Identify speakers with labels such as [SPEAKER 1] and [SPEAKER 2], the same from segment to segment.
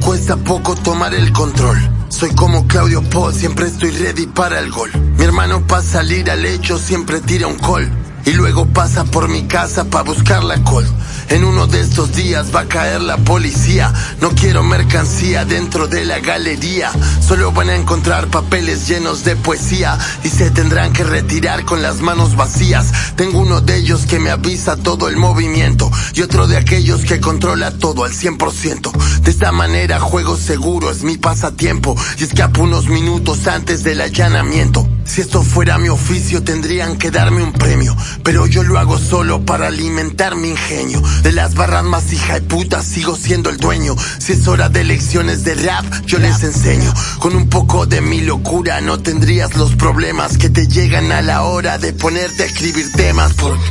[SPEAKER 1] cuesta poco tomar el control. Soy como Claudio Po, siempre estoy ready para el gol. Mi hermano para salir al hecho siempre tira un call. Y luego pasa por mi casa para buscar la col. En uno de estos días va a caer la policía. No quiero mercancía dentro de la galería. Solo van a encontrar papeles llenos de poesía y se tendrán que retirar con las manos vacías. Tengo uno de ellos que me avisa todo el movimiento y otro de aquellos que controla todo al 100%. De esta manera juego seguro, es mi pasatiempo y escapo unos minutos antes del allanamiento. Si esto fuera mi oficio tendrían que darme un premio, pero yo lo hago solo para alimentar mi ingenio. De las barras más hija de puta sigo siendo el dueño. Si es hora de lecciones de rap, yo les enseño. Con un poco de mi locura no tendrías los problemas que te llegan a la hora de ponerte a escribir temas. Porque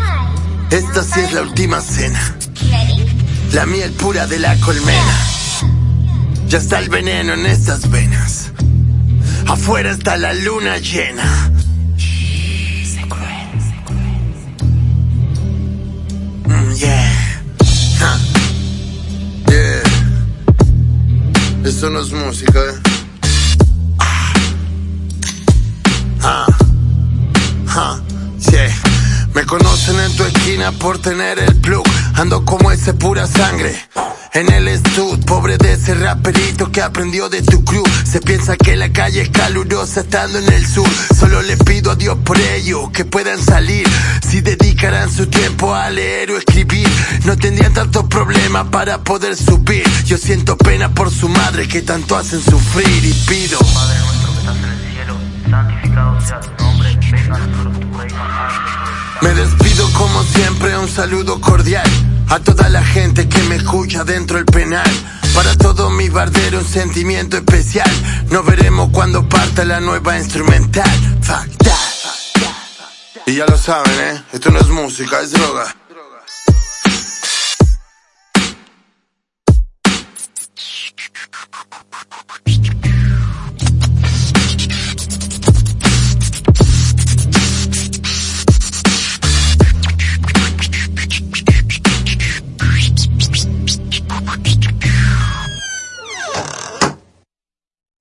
[SPEAKER 1] esta sí es la última cena. La miel pura de la colmena. Ya está el veneno en estas venas. Afuera está la luna llena. Yeah. Yeah. Esto no es música, eh. Ah. Ah. Yeah. Me conocen en tu esquina por tener el plug. Ando como ese pura sangre. En el stud, pobre de ese raperito que aprendió de tu crew. Se piensa que la calle es calurosa estando en el sur. Solo le pido a Dios por ello que puedan salir. Si dedicaran su tiempo a leer o escribir, no tendrían tantos problemas para poder subir. Yo siento pena por su madre que tanto hacen sufrir y pido.
[SPEAKER 2] Padre nuestro que estás en el cielo, santificado sea tu nombre, venga a nosotros tu reino.
[SPEAKER 1] Me despido como siempre, un saludo cordial a toda la gente que me escucha dentro del penal. Para todo mi bardero un sentimiento especial. Nos veremos cuando parta la nueva instrumental. Fuck that. Y ya lo saben, ¿eh? Esto no es música, es droga.